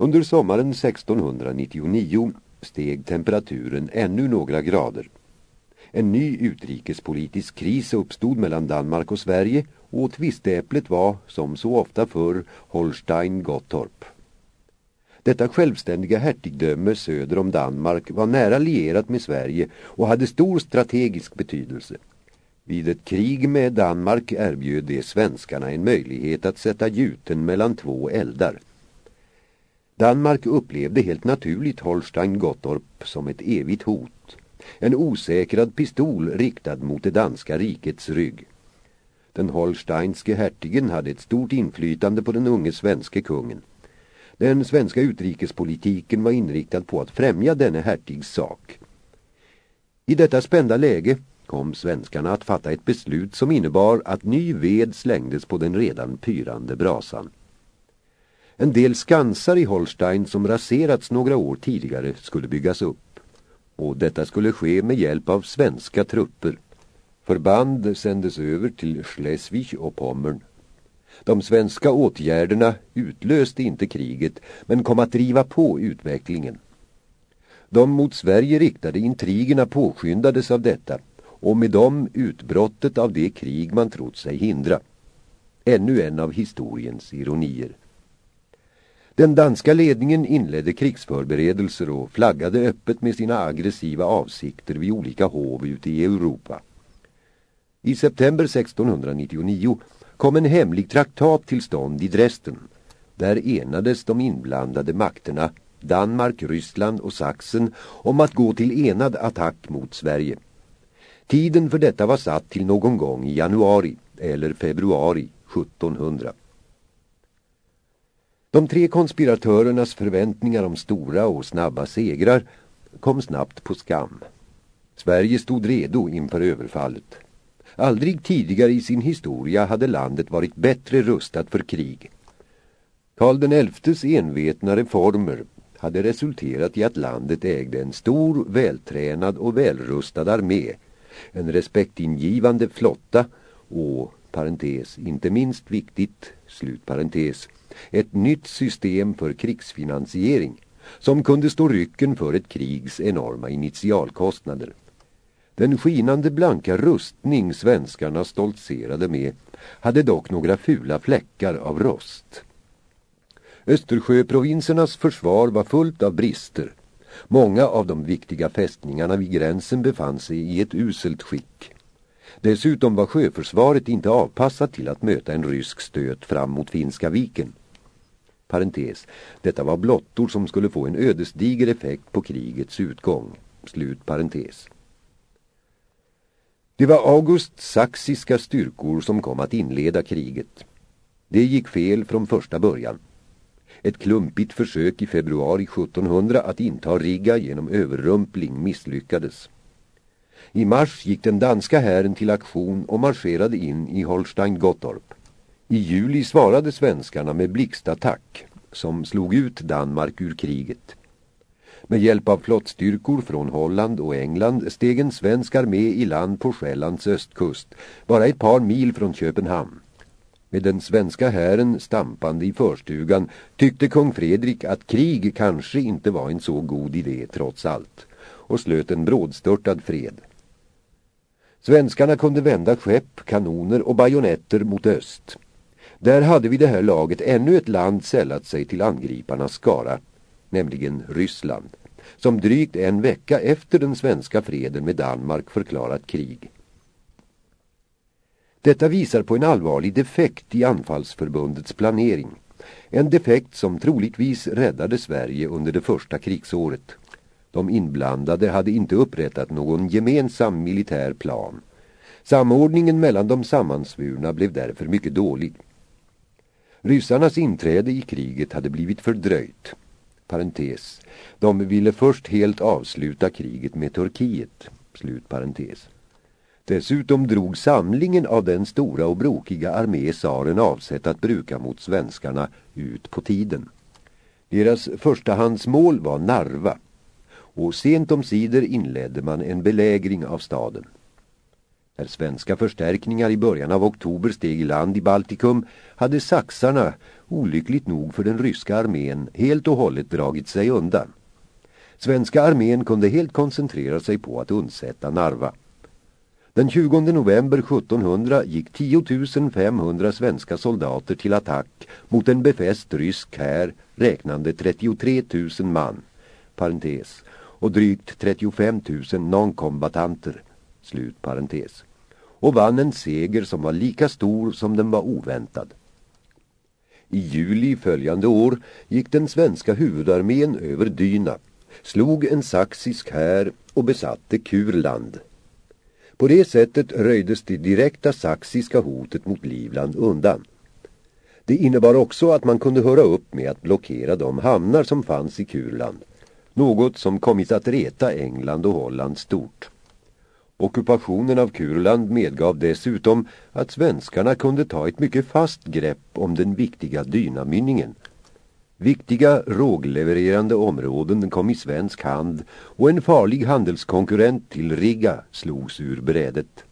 Under sommaren 1699 steg temperaturen ännu några grader. En ny utrikespolitisk kris uppstod mellan Danmark och Sverige och tvisteäpplet var, som så ofta förr, Holstein-Gottorp. Detta självständiga hertigdöme söder om Danmark var nära lierat med Sverige och hade stor strategisk betydelse. Vid ett krig med Danmark erbjöd det svenskarna en möjlighet att sätta gjuten mellan två eldar. Danmark upplevde helt naturligt Holstein-Gottorp som ett evigt hot. En osäkrad pistol riktad mot det danska rikets rygg. Den holsteinske hertigen hade ett stort inflytande på den unge svenske kungen. Den svenska utrikespolitiken var inriktad på att främja denne hertigs sak. I detta spända läge kom svenskarna att fatta ett beslut som innebar att ny ved slängdes på den redan pyrande brasan. En del skansar i Holstein som raserats några år tidigare skulle byggas upp. Och detta skulle ske med hjälp av svenska trupper. Förband sändes över till Schleswig och Pommern. De svenska åtgärderna utlöste inte kriget men kom att driva på utvecklingen. De mot Sverige riktade intrigerna påskyndades av detta och med dem utbrottet av det krig man trott sig hindra. Ännu en av historiens ironier. Den danska ledningen inledde krigsförberedelser och flaggade öppet med sina aggressiva avsikter vid olika hov ute i Europa. I september 1699 kom en hemlig traktat till stånd i Dresden. Där enades de inblandade makterna, Danmark, Ryssland och Sachsen, om att gå till enad attack mot Sverige. Tiden för detta var satt till någon gång i januari eller februari 1700. De tre konspiratörernas förväntningar om stora och snabba segrar kom snabbt på skam. Sverige stod redo inför överfallet. Aldrig tidigare i sin historia hade landet varit bättre rustat för krig. Karl XIs envetna reformer hade resulterat i att landet ägde en stor, vältränad och välrustad armé, en respektingivande flotta och, parentes, inte minst viktigt, slutparentes, ett nytt system för krigsfinansiering som kunde stå rycken för ett krigs enorma initialkostnader. Den skinande blanka rustning svenskarna stoltserade med hade dock några fula fläckar av rost. Östersjöprovinsernas försvar var fullt av brister. Många av de viktiga fästningarna vid gränsen befann sig i ett uselt skick. Dessutom var sjöförsvaret inte avpassat till att möta en rysk stöt fram mot Finska viken. Parentes, detta var blottor som skulle få en ödesdiger effekt på krigets utgång. Slut parentes. Det var Augusts saxiska styrkor som kom att inleda kriget. Det gick fel från första början. Ett klumpigt försök i februari 1700 att inta Riga genom överrumpling misslyckades. I mars gick den danska hären till aktion och marscherade in i Holstein-Gottorp. I juli svarade svenskarna med blixtattack som slog ut Danmark ur kriget. Med hjälp av flottstyrkor från Holland och England steg en svensk armé i land på Själlands östkust, bara ett par mil från Köpenhamn. Med den svenska hären stampande i förstugan tyckte kung Fredrik att krig kanske inte var en så god idé trots allt och slöt en brådstörtad fred. Svenskarna kunde vända skepp, kanoner och bajonetter mot öst. Där hade vid det här laget ännu ett land sällat sig till angriparnas skara, nämligen Ryssland, som drygt en vecka efter den svenska freden med Danmark förklarat krig. Detta visar på en allvarlig defekt i anfallsförbundets planering. En defekt som troligtvis räddade Sverige under det första krigsåret. De inblandade hade inte upprättat någon gemensam militär plan. Samordningen mellan de sammansvurna blev därför mycket dålig. Ryssarnas inträde i kriget hade blivit fördröjt. Parentes. De ville först helt avsluta kriget med Turkiet. Slut parentes. Dessutom drog samlingen av den stora och brokiga armé saren avsett att bruka mot svenskarna ut på tiden. Deras förstahandsmål var Narva och sent om sidor inledde man en belägring av staden. När svenska förstärkningar i början av oktober steg i land i Baltikum hade saxarna, olyckligt nog för den ryska armén, helt och hållet dragit sig undan. Svenska armén kunde helt koncentrera sig på att undsätta Narva. Den 20 november 1700 gick 10 500 svenska soldater till attack mot en befäst rysk här räknande 33 000 man, parentes, och drygt 35 000 nonkombatanter, slut parentes, och vann en seger som var lika stor som den var oväntad. I juli följande år gick den svenska huvudarmén över Dyna, slog en saxisk här och besatte Kurland. På det sättet röjdes det direkta saxiska hotet mot Livland undan. Det innebar också att man kunde höra upp med att blockera de hamnar som fanns i Kurland. Något som kommit att reta England och Holland stort. Ockupationen av Kurland medgav dessutom att svenskarna kunde ta ett mycket fast grepp om den viktiga dynamynningen. Viktiga råglevererande områden kom i svensk hand och en farlig handelskonkurrent till Riga slogs ur brädet.